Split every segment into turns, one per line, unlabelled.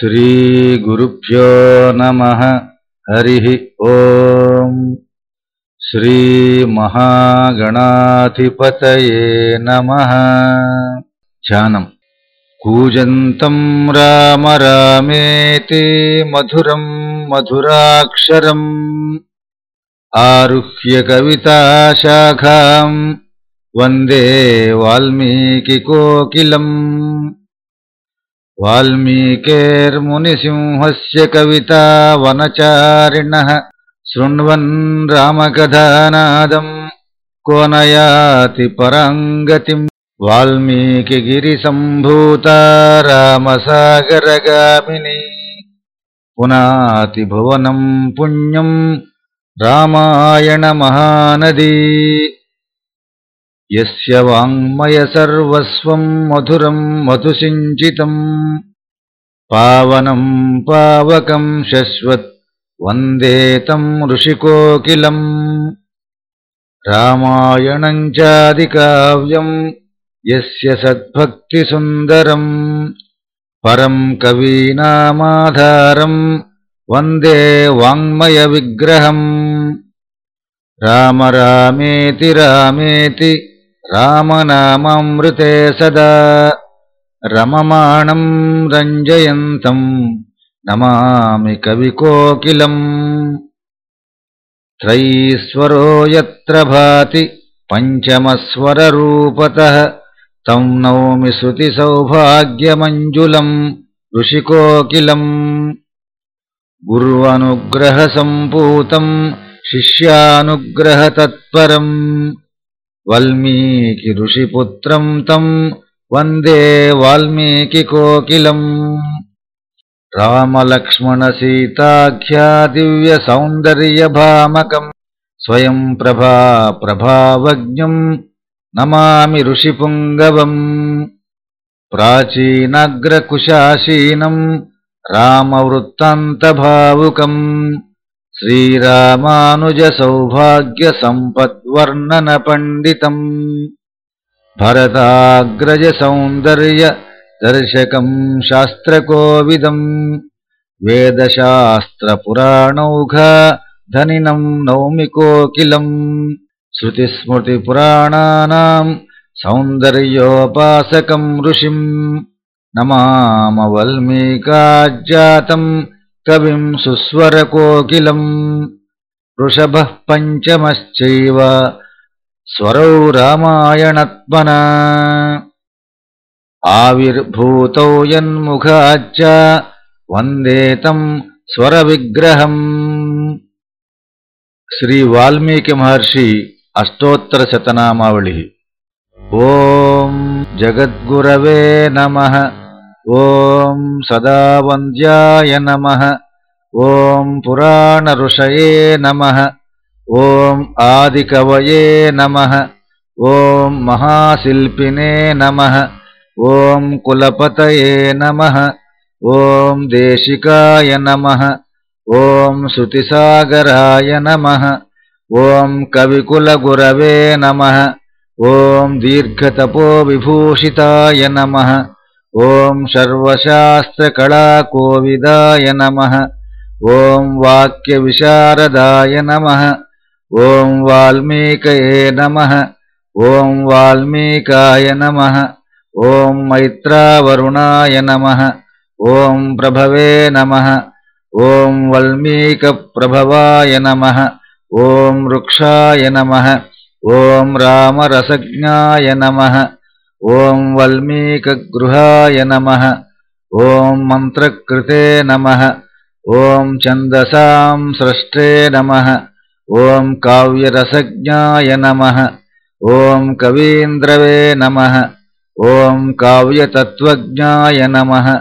श्रीगुरुभ्यो नमः। हरिः ॐ श्रीमहागणाधिपतये नमः। ध्यानम्। कूजन्तम् राम रामेति मधुरम् मधुराक्षरम्। आरुह्य कविताशाखाम्। वंदे वाल्मीकिकोकिलम्। वाल्मीकेर्मुनिसिंहस्य कविता वनचारिणः शृण्वन् रामकथानादम् को नयाति पराङ्गतिम् वाल्मीकिगिरिसम्भूता रामसागरगामिनी पुनातिभुवनम् पुण्यम् रामायणमहानदी यस्य वाङ्मयसर्वस्वम् मधुरम् मधुसिञ्चितम् पावनम् पावकम् शश्वत् वन्दे तम् ऋषिकोकिलम्। रामायणम् चादिकाव्यम् यस्य सद्भक्तिसुन्दरम् परम् कवीनामाधारम् वन्दे वाङ्मयविग्रहम्। राम रामेति रामेति रामनामामृते सदा। रममाणम् रञ्जयन्तम् नमामि कविकोकिलम्। त्रयीस्वरो यत्र भाति पञ्चमस्वररूपतः तम् नौमि श्रुतिसौभाग्यमञ्जुलम् ऋषिकोकिलम्। गुर्वनुग्रहसम्पूतम् शिष्यानुग्रहतत्परम् ऋषिपुत्रम् तम् वन्दे वाल्मीकिकोकिलम्। रामलक्ष्मणसीताख्या दिव्यसौन्दर्यभामकम् स्वयम् प्रभा प्रभावज्ञम् नमामि ऋषिपुङ्गवम्। प्राचीनाग्रकुशासीनम् रामवृत्तान्तभावुकम् श्रीरामानुजसौभाग्यसम्पद्वर्णनपण्डितम् भरताग्रजसौन्दर्यदर्शकम् शास्त्रकोविदम् वेदशास्त्रपुराणौघा धनिनम् नौमिकोकिलम् श्रुतिस्मृतिपुराणानाम् सौन्दर्योपासकम् ऋषिम् नमामवल्मीकाज्जातम् कविम् सुस्वरकोकिलम्। वृषभः पञ्चमश्चैव। स्वरौ रामायणत्मना। आविर्भूतौ यन्मुखाच्च। वन्दे तम् स्वरविग्रहम्। श्रीवाल्मीकिमहर्षि अष्टोत्तरशतनामावलिः। ॐ जगद्गुरवे नमः ॐ सदावन्द्याय नमः। ॐ पुराणऋषये नमः। ॐ आदिकवये नमः। ॐ महाशिल्पिने नमः। ॐ कुलपतये नमः। ॐ देशिकाय नमः। ॐ श्रुतिसागराय नमः। ॐ कविकुलगुरवे नमः। ॐ दीर्घतपोविभूषिताय नमः ॐ सर्वशास्त्रकलाकोविदाय नमः। ॐ वाक्यविशारदाय नमः। ॐ वाल्मीकये नमः। ॐ वाल्मीकाय नमः। ॐ मैत्रावरुणाय नमः। ॐ प्रभवे नमः। ॐ वल्मीकप्रभवाय नमः। ॐ वृक्षाय नमः। ॐ रामरसज्ञाय नमः ॐ वल्मीकगृहाय नमः। ॐ मन्त्रकृते नमः। ॐ छन्दसां स्रष्टे नमः। ॐ काव्यरसज्ञाय नमः। ॐ कवीन्द्रवे नमः। ॐ काव्यतत्त्वज्ञाय नमः।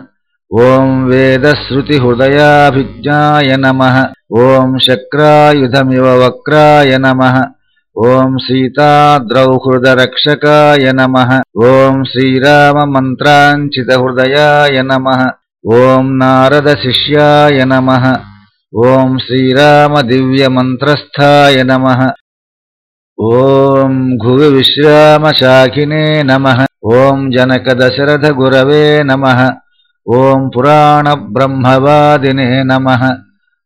ॐ वेदश्रुतिहृदयाभिज्ञाय नमः। ॐ शक्रायुधमिव वक्राय नमः ॐ सीताद्रौहृदरक्षकाय नमः। ॐ श्रीराममन्त्राञ्चितहृदयाय नमः। ॐ नारदशिष्याय नमः। ॐ श्रीरामदिव्यमन्त्रस्थाय नमः। ॐ भुविविश्रामशाखिने नमः। ॐ जनकदशरथगुरवे नमः। ॐ पुराणब्रह्मवादिने नमः।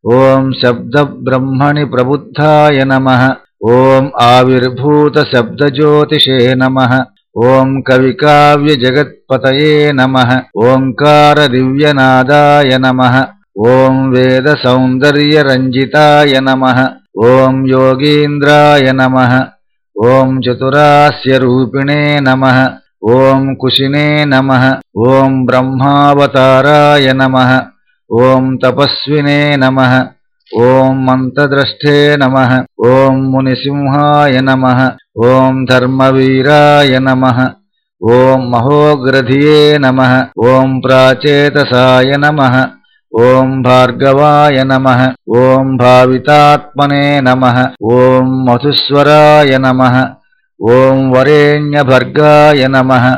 ॐ शब्दब्रह्मणि प्रबुद्धाय नमः ॐ आविर्भूतशब्दज्योतिषे नमः। ॐ कविकाव्यजगत्पतये नमः। ओङ्कारदिव्यनादाय नमः। ॐ वेदसौन्दर्यरञ्जिताय नमः। ॐ योगीन्द्राय नमः। ॐ चतुरास्यरूपिणे नमः। ॐ कुशिने नमः। ॐ ब्रह्मावताराय नमः। ॐ तपस्विने नमः ॐ मन्त्रद्रष्टे नमः। ॐ मुनिसिंहाय नमः। ॐ धर्मवीराय नमः। ॐ महोग्रधिये नमः। ॐ प्राचेतसाय नमः। ॐ भार्गवाय नमः। ॐ भावितात्मने नमः। ॐ मधुस्वराय नमः। ॐ वरेण्यभर्गाय नमः।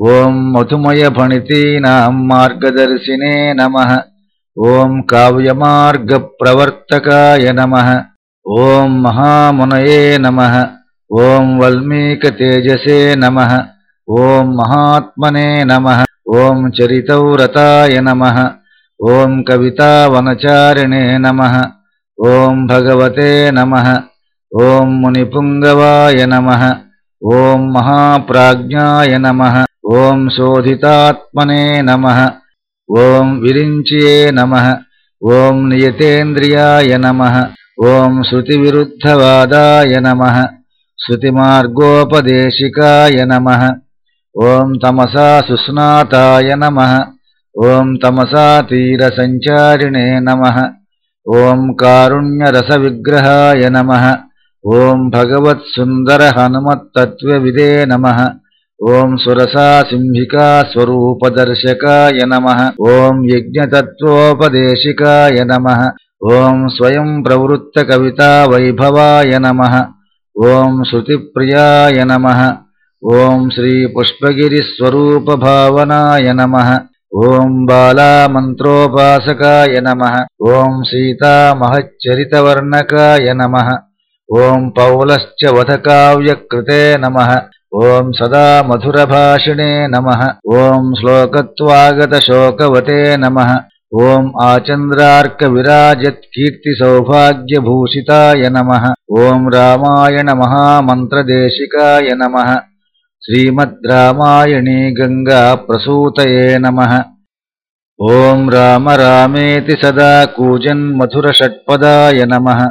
ॐ मधुमयफणितीनां मार्गदर्शिने नमः ॐ काव्यमार्गप्रवर्तकाय नमः। ॐ महामुनये नमः। ॐ वल्मीकतेजसे नमः। ॐ महात्मने नमः। ॐ चरितव्रताय नमः। ॐ कवितावनचारिणे नमः। ॐ भगवते नमः। ॐ मुनिपुङ्गवाय नमः। ॐ महाप्राज्ञाय नमः। ॐ शोधितात्मने नमः ॐ विरिञ्च्ये नमः ॐ नियतेन्द्रियाय नमः ॐ श्रुतिविरुद्धवादाय नमः श्रुतिमार्गोपदेशिकाय नमः ॐ तमसा सुस्नाताय नमः ॐ तमसातीरसञ्चारिणे नमः ॐ कारुण्यरसविग्रहाय नमः ॐ भगवत्सुन्दरहनुमत्तत्त्वविदे नमः ॐ सुरसासिंहिकास्वरूपदर्शकाय नमः। ॐ यज्ञतत्त्वोपदेशिकाय नमः। ॐ स्वयं प्रवृत्तकवितावैभवाय नमः। ॐ श्रुतिप्रियाय नमः। ॐ श्रीपुष्पगिरिस्वरूपभावनाय नमः। ॐ बालामन्त्रोपासकाय नमः। ॐ सीतामहच्चरितवर्णकाय नमः। ॐ पौलश्च वधकाव्यकृते नमः ॐ सदा मधुरभाषिणे नमः। ॐ श्लोकत्वागतशोकवते नमः। ॐ आचन्द्रार्कविराजत्कीर्तिसौभाग्यभूषिताय नमः। ॐ रामायणमहामन्त्रदेशिकाय नमः। श्रीमद्रामायणी गङ्गाप्रसूतये नमः। ॐ राम रामेति सदा कूजन्मधुरषट्पदाय नमः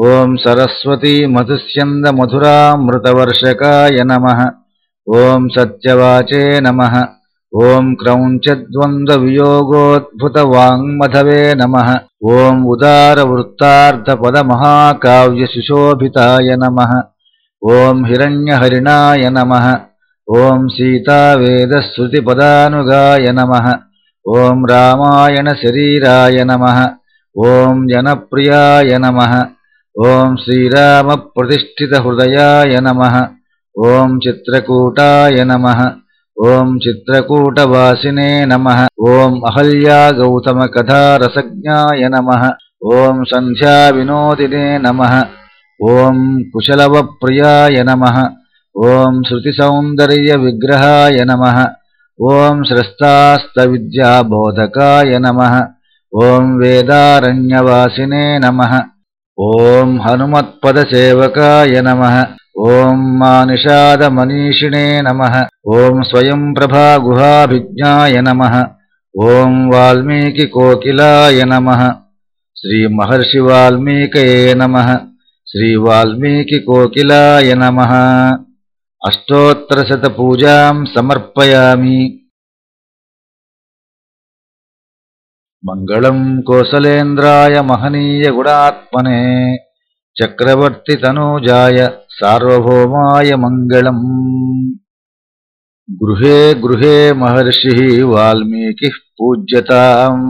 ॐ सरस्वती मधुस्यन्दमधुरामृतवर्षकाय नमः। ॐ सत्यवाचे नमः। ॐ क्रौञ्चद्वन्द्ववियोगोद्भुतवाङ्मधवे नमः। ॐ उदारवृत्तार्थपदमहाकाव्यसुशोभिताय नमः। ॐ हिरण्यहरिणाय नमः। ॐ सीतावेदश्रुतिपदानुगाय नमः। ॐ रामायणशरीराय नमः। ॐ जनप्रियाय नमः ॐ श्रीरामप्रतिष्ठितहृदयाय नमः। ॐ चित्रकूटाय नमः। ॐ चित्रकूटवासिने नमः। ॐ अहल्यागौतमकथारसज्ञाय नमः। ॐ सन्ध्याविनोदिने नमः। ॐ कुशलवप्रियाय नमः। ॐ श्रुतिसौन्दर्यविग्रहाय नमः। ॐ श्रस्तास्तविद्याबोधकाय नमः। ॐ वेदारण्यवासिने नमः ॐ हनुमत्पदसेवकाय नमः। ॐ मानिषादमनीषिणे नमः। ॐ स्वयंप्रभागुहाभिज्ञाय नमः। ॐ वाल्मीकिकोकिलाय नमः। श्रीमहर्षिवाल्मीकये नमः। श्रीवाल्मीकिकोकिलाय नमः। अष्टोत्तरशतपूजां समर्पयामि। मङ्गलम् कोसलेन्द्राय महनीयगुणात्मने चक्रवर्तितनूजाय सार्वभौमाय मङ्गलम् गृहे गृहे महर्षिः वाल्मीकिः पूज्यताम्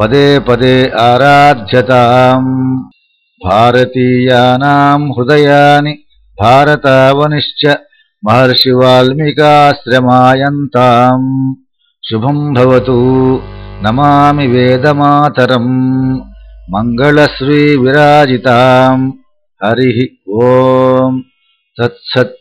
पदे पदे आराध्यताम् भारतीयानाम् हृदयानि भारतावनिश्च महर्षिवाल्मीकाश्रमायन्ताम् शुभम् भवतु नमामि वेदमातरम्। मङ्गलश्रीविराजिताम्। हरिः ओम्। तत्सत्